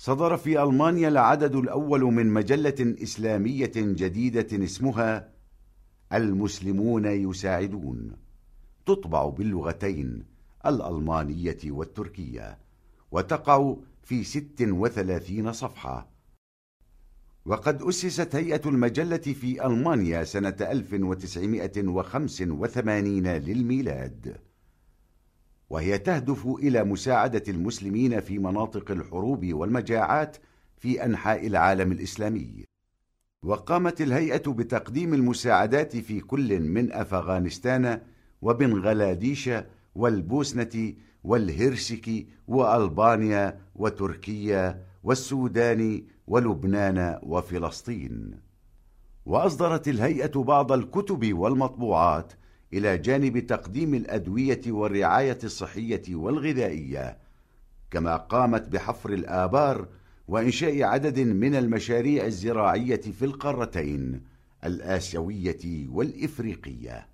صدر في ألمانيا العدد الأول من مجلة إسلامية جديدة اسمها المسلمون يساعدون تطبع باللغتين الألمانية والتركية وتقع في 36 صفحة. وقد أسست هيئة المجلة في ألمانيا سنة 1985 للميلاد. وهي تهدف إلى مساعدة المسلمين في مناطق الحروب والمجاعات في أنحاء العالم الإسلامي. وقامت الهيئة بتقديم المساعدات في كل من أفغانستان وبنغلاديش والبوسنة والهرسك وألبانيا وتركيا والسودان ولبنان وفلسطين. وأصدرت الهيئة بعض الكتب والمطبوعات إلى جانب تقديم الأدوية والرعاية الصحية والغذائية كما قامت بحفر الآبار وإنشاء عدد من المشاريع الزراعية في القارتين الآسيوية والإفريقية.